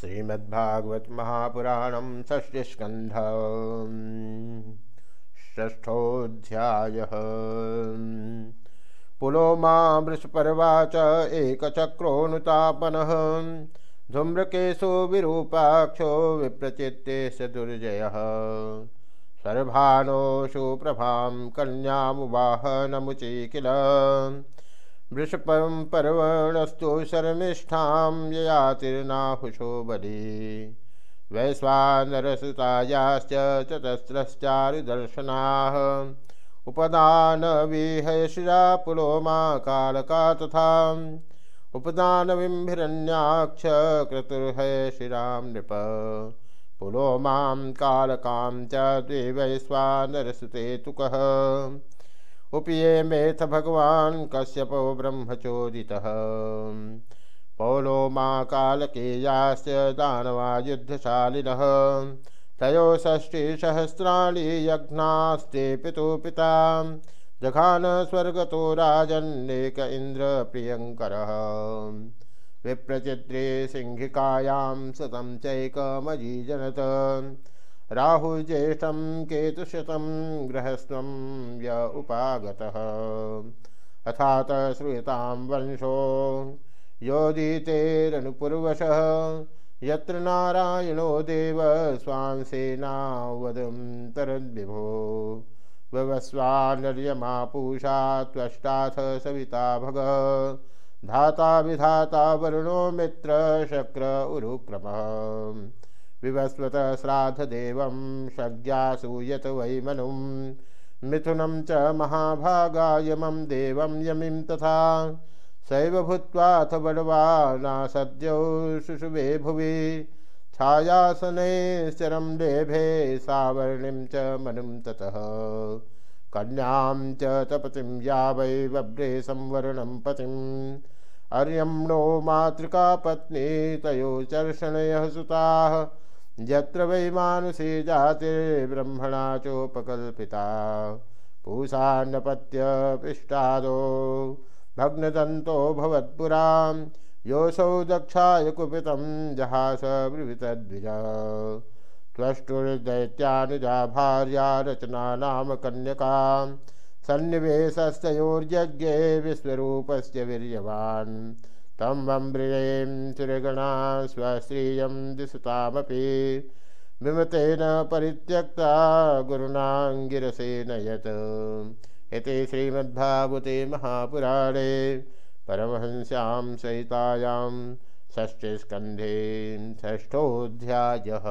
श्रीमद्भागवत महापुराण षष्टिस्कंध ष्ठोध्याय पुलोमा वृषपर्वाच एकचक्रोऽनुतापन धूम्रकेशो विरूपाक्षो विप्रचित्ते स दुर्जय। सर्भानो सुप्रभां कन्यामुवाहनमुचि किल वृषपं पर्वणस्तु शर्मिष्ठां ययातिर्नाहुषो बली। वैश्वानरसुतायाश्च चतस्रश्चारुदर्शनाः। उपदानविहयशिरा पुलोमा कालका तथा। उपदानविम्भिरण्याक्ष क्रतुर्हयशिरां नृप। पुलोमां कालकां च द्वे तुकः उपये मेथ भगवान् कश्यपो ब्रह्मचोदितः। पौलो मा कालकेयाश्च दानवा युद्धशालिनः तयो षष्टिसहस्राणि यज्ञास्ते पितु पिता। जघान स्वर्गतो राजन्नेक इन्द्रप्रियङ्करः विप्रचित्रे सिंहिकायां सतं चैकमजीजनत राहुज्येष्ठं केतुशतं गृहस्वं य उपागतः। अथात श्रूयतां वंशो योदितेरनुपूर्वशः यत्र नारायणो देव स्वांसेनावदं तरद्विभो। ववस्वानर्यमापूषा त्वष्टाथ सविता भग। धाता विधाता वरुणो मित्र शक्र उरुक्रमः। विवस्वत श्राद्धदेवं शज्ञासूयत वै मनुं। मिथुनं च महाभागायमं देवं यमिं तथा। सैव भूत्वाथ बडवाना सद्यो शुशुभे भुवि। छायासने शरं लेभे सावर्णिं च मनुं ततः। कन्यां च तपतिं या वै बभ्रे संवरणं पतिम्। अर्यं नो मातृका पत्नी तयो चर्षणयः यत्र वै मानुषी जातिर्ब्रह्मणा चोपकल्पिता। पूषान्नपत्यपिष्टादो भग्नदन्तो भवत्पुरां। योऽसौ दक्षाय कुपितं जहास ब्रुवितद्विज त्वष्टुर्दैत्यानुजा भार्या रचना नाम कन्यकां। सन्निवेशस्तयोर्यज्ञे विश्वरूपस्य वीर्यवान्। तं वम्ब्रियें सुरगणा स्वश्रियं दिशतामपि विमतेन परित्यक्ता गुरुणाङ्गिरसेन यत्। इति श्रीमद्भागवते महापुराणे परमहंस्यां सहितायां षष्ठस्कन्धे षष्ठोऽध्यायः।